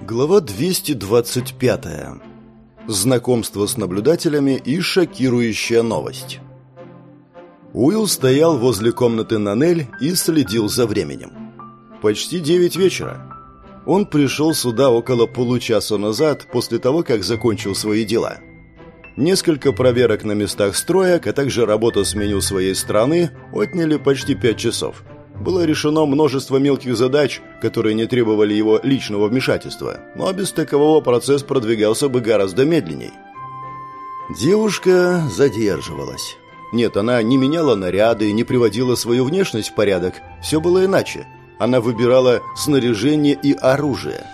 Глава 225. Знакомство с наблюдателями и шокирующая новость. Уилл стоял возле комнаты Нанель и следил за временем. Почти девять вечера. Он пришел сюда около получаса назад, после того, как закончил свои дела. Несколько проверок на местах строек, а также работа с меню своей страны отняли почти пять часов – было решено множество мелких задач, которые не требовали его личного вмешательства, но без такового процесс продвигался бы гораздо медленней. Девушка задерживалась. Нет, она не меняла наряды, не приводила свою внешность в порядок. Все было иначе. Она выбирала снаряжение и оружие.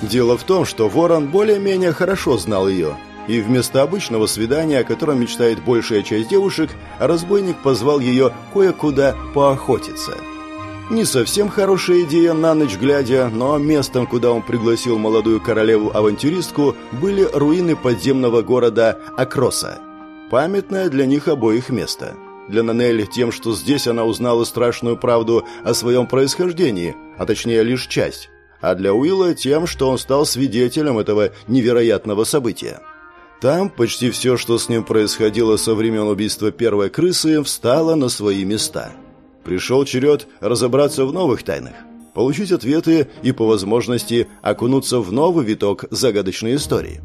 Дело в том, что Ворон более-менее хорошо знал ее – и вместо обычного свидания, о котором мечтает большая часть девушек, разбойник позвал ее кое-куда поохотиться. Не совсем хорошая идея на ночь глядя, но местом, куда он пригласил молодую королеву-авантюристку, были руины подземного города Акроса. Памятное для них обоих место. Для Нанель тем, что здесь она узнала страшную правду о своем происхождении, а точнее лишь часть. А для Уилла тем, что он стал свидетелем этого невероятного события. Там почти все, что с ним происходило со времен убийства первой крысы, встало на свои места. Пришел черед разобраться в новых тайнах, получить ответы и, по возможности, окунуться в новый виток загадочной истории.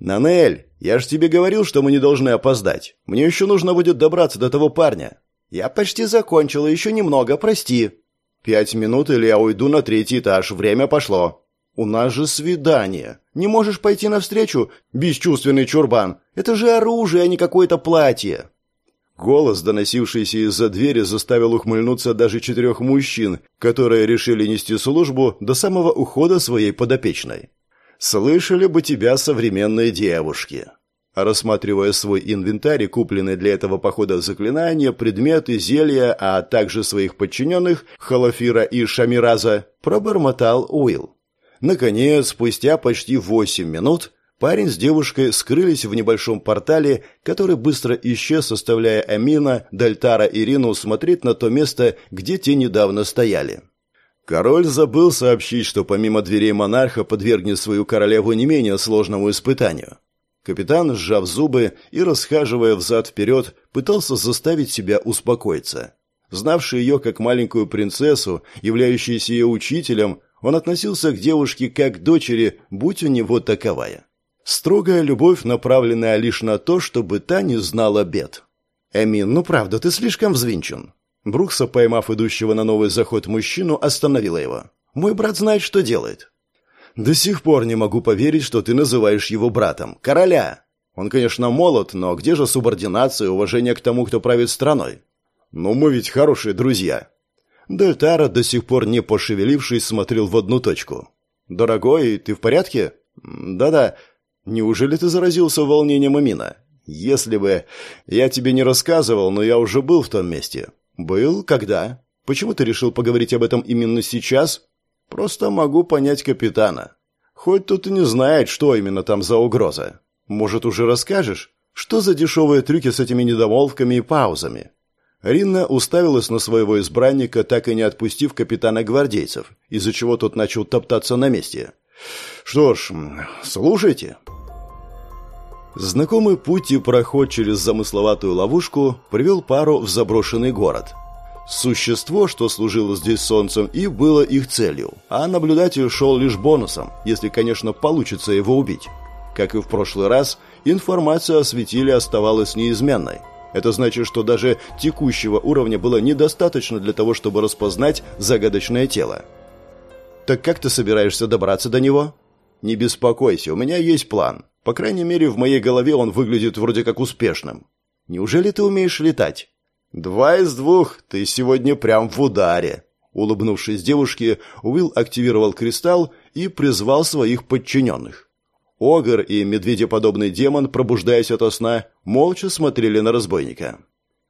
«Нанель, я ж тебе говорил, что мы не должны опоздать. Мне еще нужно будет добраться до того парня. Я почти закончила, еще немного, прости». «Пять минут, или я уйду на третий этаж. Время пошло». «У нас же свидание. Не можешь пойти навстречу, бесчувственный чурбан? Это же оружие, а не какое-то платье!» Голос, доносившийся из-за двери, заставил ухмыльнуться даже четырех мужчин, которые решили нести службу до самого ухода своей подопечной. «Слышали бы тебя современные девушки!» Рассматривая свой инвентарь, купленный для этого похода заклинания, предметы, зелья, а также своих подчиненных, Халафира и Шамираза, пробормотал Уилл. Наконец, спустя почти восемь минут, парень с девушкой скрылись в небольшом портале, который быстро исчез, оставляя Амина, Дальтара и Рину смотреть на то место, где те недавно стояли. Король забыл сообщить, что помимо дверей монарха подвергнет свою королеву не менее сложному испытанию. Капитан, сжав зубы и расхаживая взад-вперед, пытался заставить себя успокоиться. Знавший ее как маленькую принцессу, являющуюся ее учителем, он относился к девушке как к дочери, будь у него таковая. Строгая любовь, направленная лишь на то, чтобы та не знала бед. «Эмин, ну правда, ты слишком взвинчен». Брукса, поймав идущего на новый заход мужчину, остановила его. «Мой брат знает, что делает». «До сих пор не могу поверить, что ты называешь его братом. Короля!» Он, конечно, молод, но где же субординация и уважение к тому, кто правит страной? Ну, мы ведь хорошие друзья. Дельтара, до сих пор не пошевелившись, смотрел в одну точку. «Дорогой, ты в порядке?» «Да-да. Неужели ты заразился волнением Амина?» «Если бы... Я тебе не рассказывал, но я уже был в том месте». «Был? Когда? Почему ты решил поговорить об этом именно сейчас?» «Просто могу понять капитана. Хоть тут и не знает, что именно там за угроза. Может, уже расскажешь? Что за дешевые трюки с этими недомолвками и паузами?» Ринна уставилась на своего избранника, так и не отпустив капитана гвардейцев, из-за чего тот начал топтаться на месте. «Что ж, слушайте». Знакомый путь и проход через замысловатую ловушку привел пару в заброшенный город. Существо, что служило здесь солнцем, и было их целью, а наблюдатель шел лишь бонусом, если, конечно, получится его убить. Как и в прошлый раз, информация о светиле оставалась неизменной – это значит, что даже текущего уровня было недостаточно для того, чтобы распознать загадочное тело. Так как ты собираешься добраться до него? Не беспокойся, у меня есть план. По крайней мере, в моей голове он выглядит вроде как успешным. Неужели ты умеешь летать? Два из двух. Ты сегодня прям в ударе. Улыбнувшись девушке, Уилл активировал кристалл и призвал своих подчиненных. Огр и медведеподобный демон, пробуждаясь ото сна, молча смотрели на разбойника.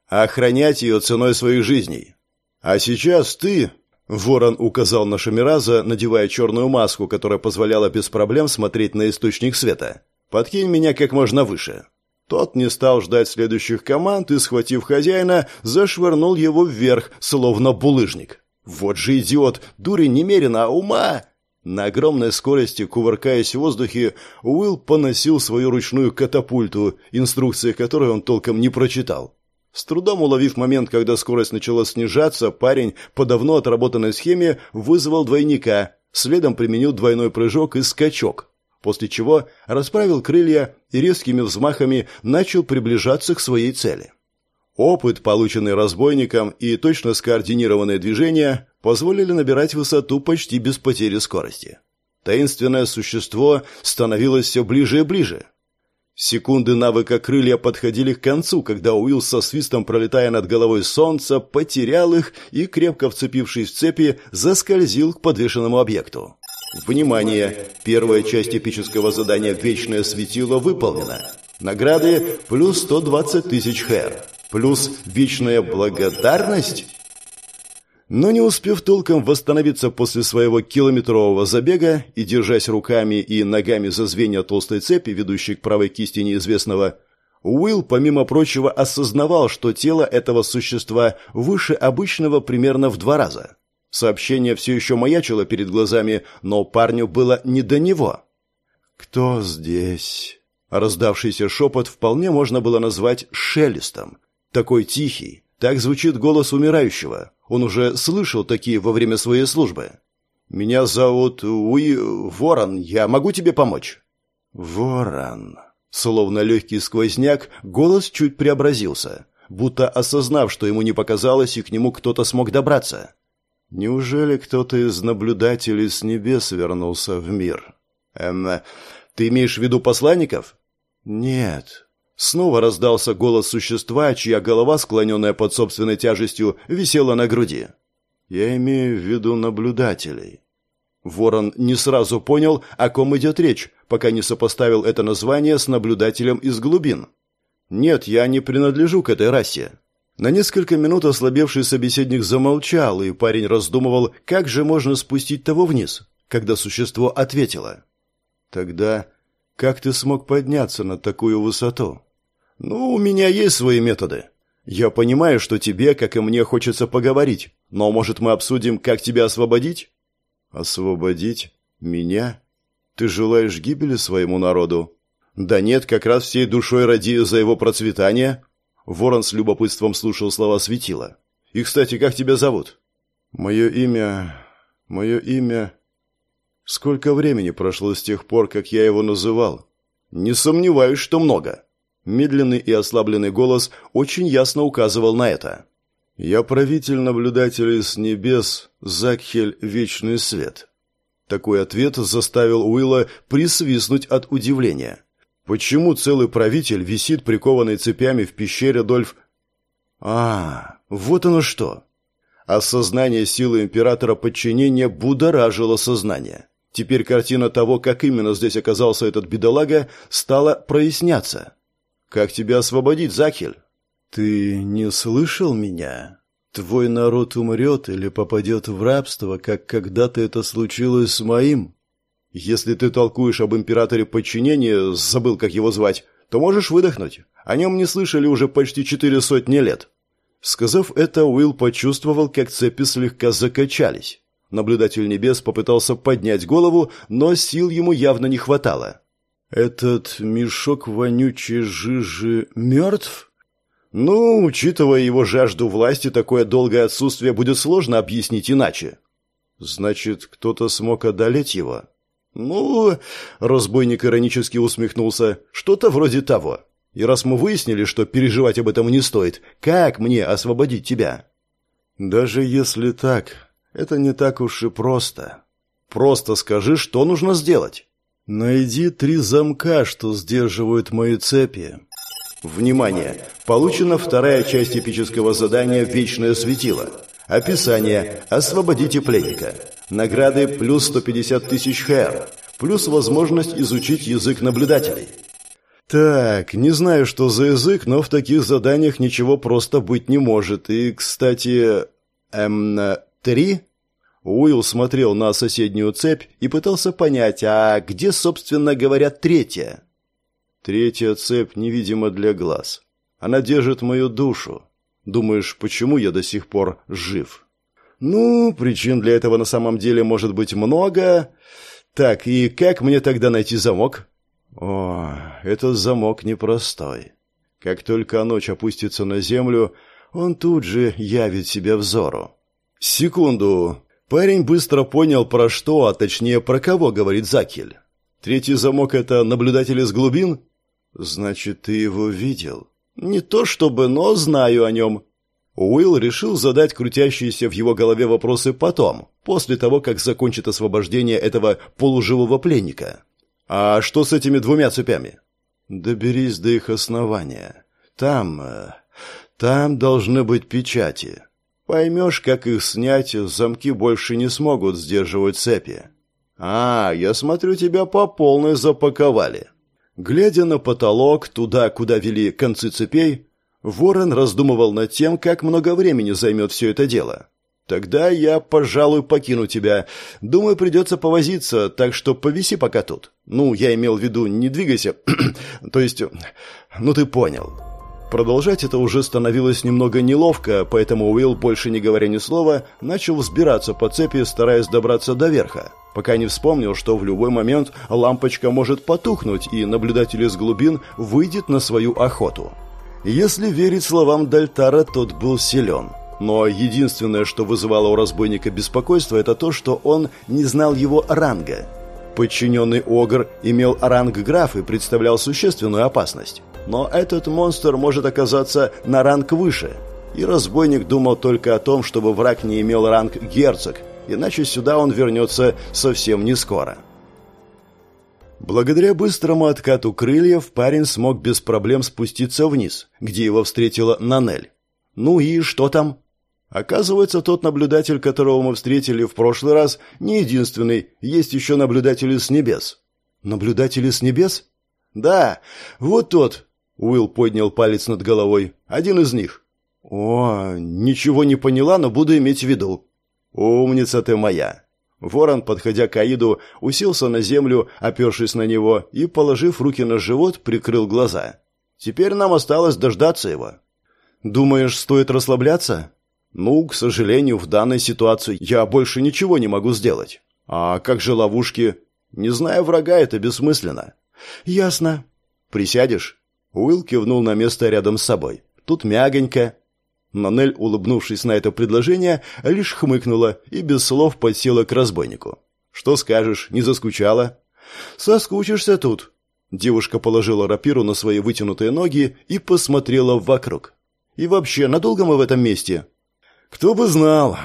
«Охранять ее ценой своих жизней. А сейчас ты...» Ворон указал на Шамираза, надевая черную маску, которая позволяла без проблем смотреть на источник света. «Подкинь меня как можно выше». Тот не стал ждать следующих команд и, схватив хозяина, зашвырнул его вверх, словно булыжник. «Вот же идиот! Дури немерено, а ума!» На огромной скорости, кувыркаясь в воздухе, Уилл поносил свою ручную катапульту, инструкции которой он толком не прочитал. С трудом уловив момент, когда скорость начала снижаться, парень по давно отработанной схеме вызвал двойника, следом применил двойной прыжок и скачок, после чего расправил крылья и резкими взмахами начал приближаться к своей цели. Опыт, полученный разбойником, и точно скоординированные движения позволили набирать высоту почти без потери скорости. Таинственное существо становилось все ближе и ближе – Секунды навыка крылья подходили к концу, когда Уилл со свистом, пролетая над головой солнца, потерял их и, крепко вцепившись в цепи, заскользил к подвешенному объекту. Внимание! Первая часть эпического задания «Вечное светило» выполнена. Награды плюс 120 тысяч хэр. Плюс вечная благодарность но не успев толком восстановиться после своего километрового забега и держась руками и ногами за звенья толстой цепи, ведущей к правой кисти неизвестного, Уилл, помимо прочего, осознавал, что тело этого существа выше обычного примерно в два раза. Сообщение все еще маячило перед глазами, но парню было не до него. «Кто здесь?» Раздавшийся шепот вполне можно было назвать шелестом. Такой тихий, так звучит голос умирающего. Он уже слышал такие во время своей службы. «Меня зовут Уи Ворон. Я могу тебе помочь?» «Ворон». Словно легкий сквозняк, голос чуть преобразился, будто осознав, что ему не показалось, и к нему кто-то смог добраться. «Неужели кто-то из наблюдателей с небес вернулся в мир?» «Эм, ты имеешь в виду посланников?» «Нет, Снова раздался голос существа, чья голова, склоненная под собственной тяжестью, висела на груди. «Я имею в виду наблюдателей». Ворон не сразу понял, о ком идет речь, пока не сопоставил это название с наблюдателем из глубин. «Нет, я не принадлежу к этой расе». На несколько минут ослабевший собеседник замолчал, и парень раздумывал, как же можно спустить того вниз, когда существо ответило. «Тогда как ты смог подняться на такую высоту?» «Ну, у меня есть свои методы. Я понимаю, что тебе, как и мне, хочется поговорить, но, может, мы обсудим, как тебя освободить?» «Освободить? Меня? Ты желаешь гибели своему народу?» «Да нет, как раз всей душой ради за его процветание». Ворон с любопытством слушал слова светила. «И, кстати, как тебя зовут?» «Мое имя... Мое имя...» «Сколько времени прошло с тех пор, как я его называл?» «Не сомневаюсь, что много». Медленный и ослабленный голос очень ясно указывал на это. «Я правитель наблюдателей с небес, Закхель Вечный Свет». Такой ответ заставил Уилла присвистнуть от удивления. Почему целый правитель висит прикованный цепями в пещере Дольф... А, вот оно что. Осознание силы императора подчинения будоражило сознание. Теперь картина того, как именно здесь оказался этот бедолага, стала проясняться. Как тебя освободить, Закхель?» «Ты не слышал меня? Твой народ умрет или попадет в рабство, как когда-то это случилось с моим?» «Если ты толкуешь об императоре подчинения, забыл, как его звать, то можешь выдохнуть. О нем не слышали уже почти четыре сотни лет». Сказав это, Уилл почувствовал, как цепи слегка закачались. Наблюдатель небес попытался поднять голову, но сил ему явно не хватало. «Этот мешок вонючей жижи мертв?» «Ну, учитывая его жажду власти, такое долгое отсутствие будет сложно объяснить иначе». «Значит, кто-то смог одолеть его?» «Ну...» — разбойник иронически усмехнулся. «Что-то вроде того. И раз мы выяснили, что переживать об этом не стоит, как мне освободить тебя?» «Даже если так, это не так уж и просто. Просто скажи, что нужно сделать». Найди три замка, что сдерживают мои цепи. Внимание! Получена вторая часть эпического задания «Вечное светило». Описание. Освободите пленника. Награды плюс 150 тысяч хэр. Плюс возможность изучить язык наблюдателей. Так, не знаю, что за язык, но в таких заданиях ничего просто быть не может. И, кстати... Эм... Три? Уилл смотрел на соседнюю цепь и пытался понять, а где, собственно говоря, третья? Третья цепь невидима для глаз. Она держит мою душу. Думаешь, почему я до сих пор жив? Ну, причин для этого на самом деле может быть много. Так, и как мне тогда найти замок? О, этот замок непростой. Как только ночь опустится на землю, он тут же явит себя взору. Секунду. Парень быстро понял, про что, а точнее, про кого говорит Закель. Третий замок — это наблюдатель из глубин? Значит, ты его видел? Не то чтобы, но знаю о нем. Уилл решил задать крутящиеся в его голове вопросы потом, после того, как закончит освобождение этого полуживого пленника. А что с этими двумя цепями? Доберись до их основания. Там... Э, там должны быть печати. Поймешь, как их снять, замки больше не смогут сдерживать цепи. А, я смотрю, тебя по полной запаковали. Глядя на потолок, туда, куда вели концы цепей, Ворон раздумывал над тем, как много времени займет все это дело. «Тогда я, пожалуй, покину тебя. Думаю, придется повозиться, так что повиси пока тут. Ну, я имел в виду, не двигайся. То есть, ну ты понял». Продолжать это уже становилось немного неловко, поэтому Уилл, больше не говоря ни слова, начал взбираться по цепи, стараясь добраться до верха, пока не вспомнил, что в любой момент лампочка может потухнуть, и наблюдатель из глубин выйдет на свою охоту. Если верить словам Дальтара, тот был силен. Но единственное, что вызывало у разбойника беспокойство, это то, что он не знал его ранга. Подчиненный Огр имел ранг граф и представлял существенную опасность. Но этот монстр может оказаться на ранг выше. И разбойник думал только о том, чтобы враг не имел ранг герцог, иначе сюда он вернется совсем не скоро. Благодаря быстрому откату крыльев парень смог без проблем спуститься вниз, где его встретила Нанель. «Ну и что там?» Оказывается, тот наблюдатель, которого мы встретили в прошлый раз, не единственный, есть еще наблюдатели с небес. Наблюдатели с небес? Да, вот тот. Уилл поднял палец над головой. Один из них. О, ничего не поняла, но буду иметь в виду. Умница ты моя. Ворон, подходя к Аиду, уселся на землю, опершись на него, и, положив руки на живот, прикрыл глаза. Теперь нам осталось дождаться его. Думаешь, стоит расслабляться? Ну, к сожалению, в данной ситуации я больше ничего не могу сделать. А как же ловушки? Не зная врага, это бессмысленно. Ясно. Присядешь? Уилл кивнул на место рядом с собой. Тут мягонько. Нанель, улыбнувшись на это предложение, лишь хмыкнула и без слов подсела к разбойнику. «Что скажешь, не заскучала?» «Соскучишься тут». Девушка положила рапиру на свои вытянутые ноги и посмотрела вокруг. «И вообще, надолго мы в этом месте?» Кто бы знал.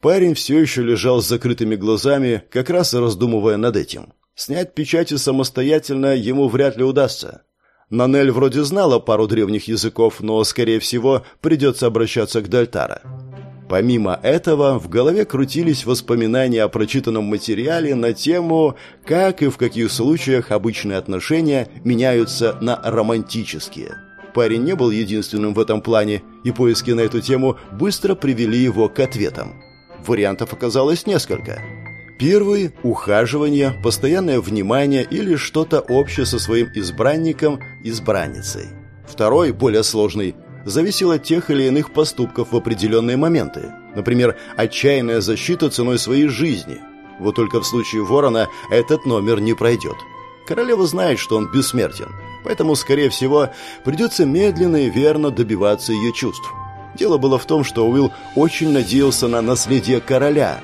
Парень все еще лежал с закрытыми глазами, как раз и раздумывая над этим. Снять печати самостоятельно ему вряд ли удастся. Нанель вроде знала пару древних языков, но, скорее всего, придется обращаться к Дальтара. Помимо этого, в голове крутились воспоминания о прочитанном материале на тему, как и в каких случаях обычные отношения меняются на романтические – Парень не был единственным в этом плане, и поиски на эту тему быстро привели его к ответам. Вариантов оказалось несколько. Первый – ухаживание, постоянное внимание или что-то общее со своим избранником, избранницей. Второй, более сложный, зависел от тех или иных поступков в определенные моменты. Например, отчаянная защита ценой своей жизни. Вот только в случае ворона этот номер не пройдет. Королева знает, что он бессмертен, поэтому, скорее всего, придется медленно и верно добиваться ее чувств. Дело было в том, что Уилл очень надеялся на наследие короля.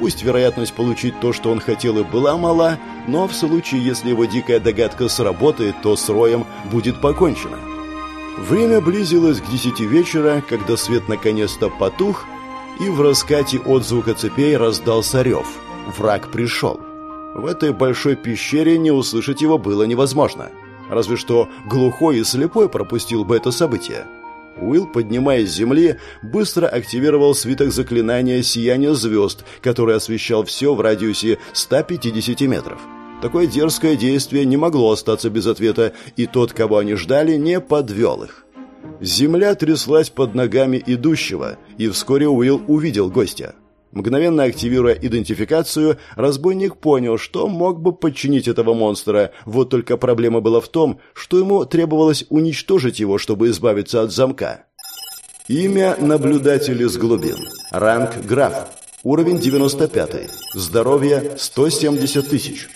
Пусть вероятность получить то, что он хотел, и была мала, но в случае, если его дикая догадка сработает, то с Роем будет покончено. Время близилось к десяти вечера, когда свет наконец-то потух, и в раскате от звука цепей раздался рев. Враг пришел. В этой большой пещере не услышать его было невозможно. Разве что глухой и слепой пропустил бы это событие. Уилл, поднимаясь с земли, быстро активировал свиток заклинания «Сияние звезд», который освещал все в радиусе 150 метров. Такое дерзкое действие не могло остаться без ответа, и тот, кого они ждали, не подвел их. Земля тряслась под ногами идущего, и вскоре Уилл увидел гостя. Мгновенно активируя идентификацию, разбойник понял, что мог бы подчинить этого монстра, вот только проблема была в том, что ему требовалось уничтожить его, чтобы избавиться от замка. Имя наблюдатель из глубин. Ранг граф. Уровень 95. Здоровье 170 тысяч.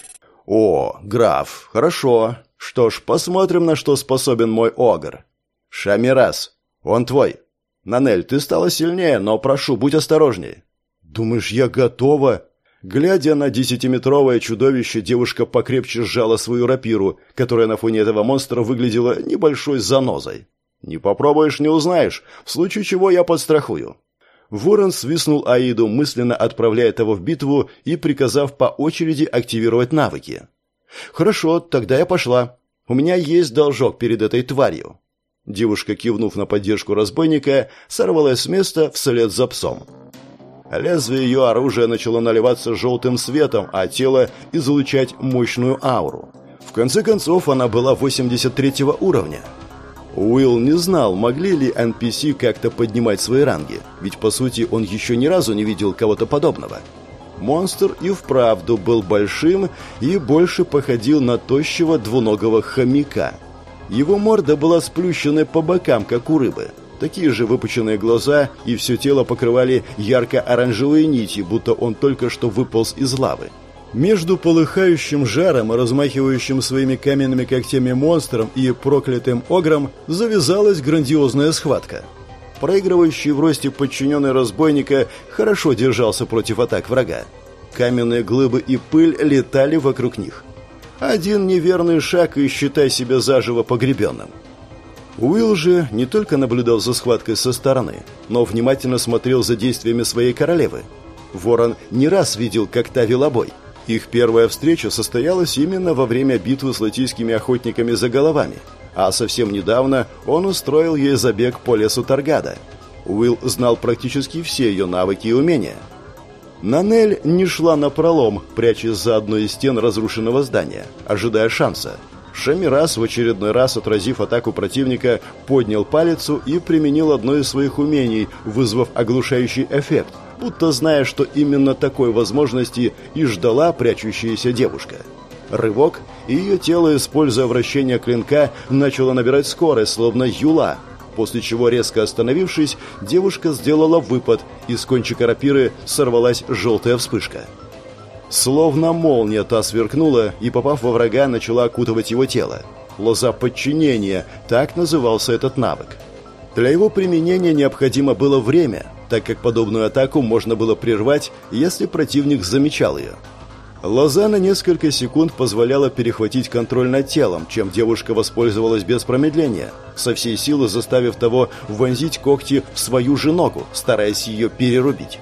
О, граф, хорошо. Что ж, посмотрим, на что способен мой огр. Шамирас, он твой. Нанель, ты стала сильнее, но прошу, будь осторожней. Думаешь, я готова? Глядя на десятиметровое чудовище, девушка покрепче сжала свою рапиру, которая на фоне этого монстра выглядела небольшой занозой. «Не попробуешь, не узнаешь, в случае чего я подстрахую». Ворон свистнул Аиду, мысленно отправляя того в битву и приказав по очереди активировать навыки. «Хорошо, тогда я пошла. У меня есть должок перед этой тварью». Девушка, кивнув на поддержку разбойника, сорвалась с места вслед за псом. Лезвие ее оружия начало наливаться желтым светом, а тело излучать мощную ауру. В конце концов, она была 83 уровня. Уилл не знал, могли ли NPC как-то поднимать свои ранги, ведь по сути он еще ни разу не видел кого-то подобного. Монстр и вправду был большим и больше походил на тощего двуногого хомяка. Его морда была сплющена по бокам, как у рыбы – Такие же выпученные глаза и все тело покрывали ярко-оранжевые нити, будто он только что выполз из лавы. Между полыхающим жаром, размахивающим своими каменными когтями монстром и проклятым огром завязалась грандиозная схватка. Проигрывающий в росте подчиненный разбойника хорошо держался против атак врага. Каменные глыбы и пыль летали вокруг них. Один неверный шаг и считай себя заживо погребенным. Уилл же не только наблюдал за схваткой со стороны, но внимательно смотрел за действиями своей королевы. Ворон не раз видел, как та вела бой. Их первая встреча состоялась именно во время битвы с латийскими охотниками за головами, а совсем недавно он устроил ей забег по лесу Таргада. Уилл знал практически все ее навыки и умения. Нанель не шла на пролом, прячась за одной из стен разрушенного здания, ожидая шанса – Шамирас, в очередной раз отразив атаку противника, поднял палицу и применил одно из своих умений, вызвав оглушающий эффект, будто зная, что именно такой возможности и ждала прячущаяся девушка. Рывок, и ее тело, используя вращение клинка, начало набирать скорость, словно юла, после чего, резко остановившись, девушка сделала выпад, и с кончика рапиры сорвалась желтая вспышка. Словно молния та сверкнула и, попав во врага, начала окутывать его тело. Лоза подчинения – так назывался этот навык. Для его применения необходимо было время, так как подобную атаку можно было прервать, если противник замечал ее. Лоза на несколько секунд позволяла перехватить контроль над телом, чем девушка воспользовалась без промедления, со всей силы заставив того вонзить когти в свою же ногу, стараясь ее перерубить.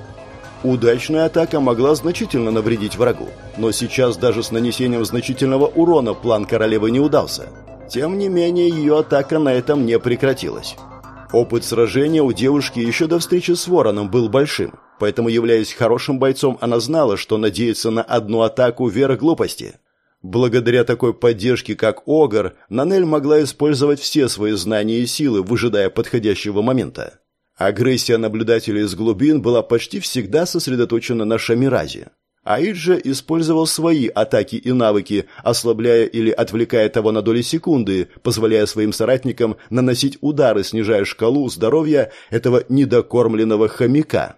Удачная атака могла значительно навредить врагу, но сейчас даже с нанесением значительного урона план королевы не удался. Тем не менее, ее атака на этом не прекратилась. Опыт сражения у девушки еще до встречи с Вороном был большим, поэтому, являясь хорошим бойцом, она знала, что надеяться на одну атаку – вера глупости. Благодаря такой поддержке, как Огр, Нанель могла использовать все свои знания и силы, выжидая подходящего момента. Агрессия наблюдателей из глубин была почти всегда сосредоточена на Шамиразе. Аиджа использовал свои атаки и навыки, ослабляя или отвлекая того на доли секунды, позволяя своим соратникам наносить удары, снижая шкалу здоровья этого недокормленного хомяка.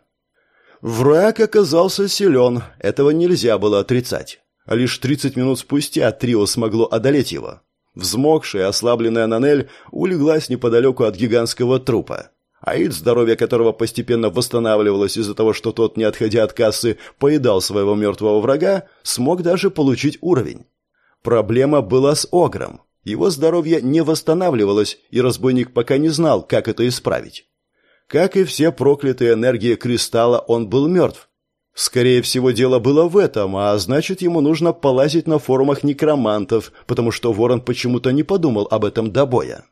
Враг оказался силен, этого нельзя было отрицать. Лишь 30 минут спустя трио смогло одолеть его. Взмокшая, ослабленная Нанель улеглась неподалеку от гигантского трупа. Аид, здоровье которого постепенно восстанавливалось из-за того, что тот, не отходя от кассы, поедал своего мертвого врага, смог даже получить уровень. Проблема была с Огром. Его здоровье не восстанавливалось, и разбойник пока не знал, как это исправить. Как и все проклятые энергии кристалла, он был мертв. Скорее всего, дело было в этом, а значит, ему нужно полазить на форумах некромантов, потому что Ворон почему-то не подумал об этом до боя.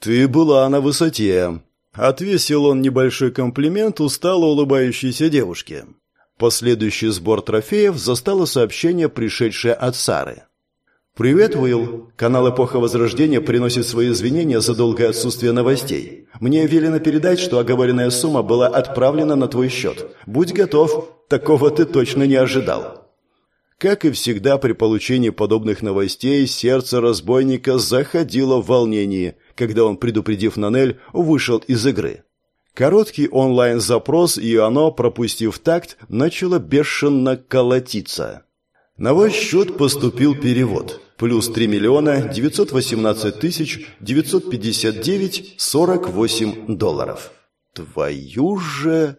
«Ты была на высоте», Отвесил он небольшой комплимент устало улыбающейся девушке. Последующий сбор трофеев застало сообщение, пришедшее от Сары. «Привет, Уилл. Канал «Эпоха Возрождения» приносит свои извинения за долгое отсутствие новостей. Мне велено передать, что оговоренная сумма была отправлена на твой счет. Будь готов, такого ты точно не ожидал». Как и всегда при получении подобных новостей, сердце разбойника заходило в волнении – когда он, предупредив Нанель, вышел из игры. Короткий онлайн-запрос, и оно, пропустив такт, начало бешено колотиться. На ваш счет поступил перевод. Плюс 3 миллиона 918 тысяч 959 48 долларов. Твою же...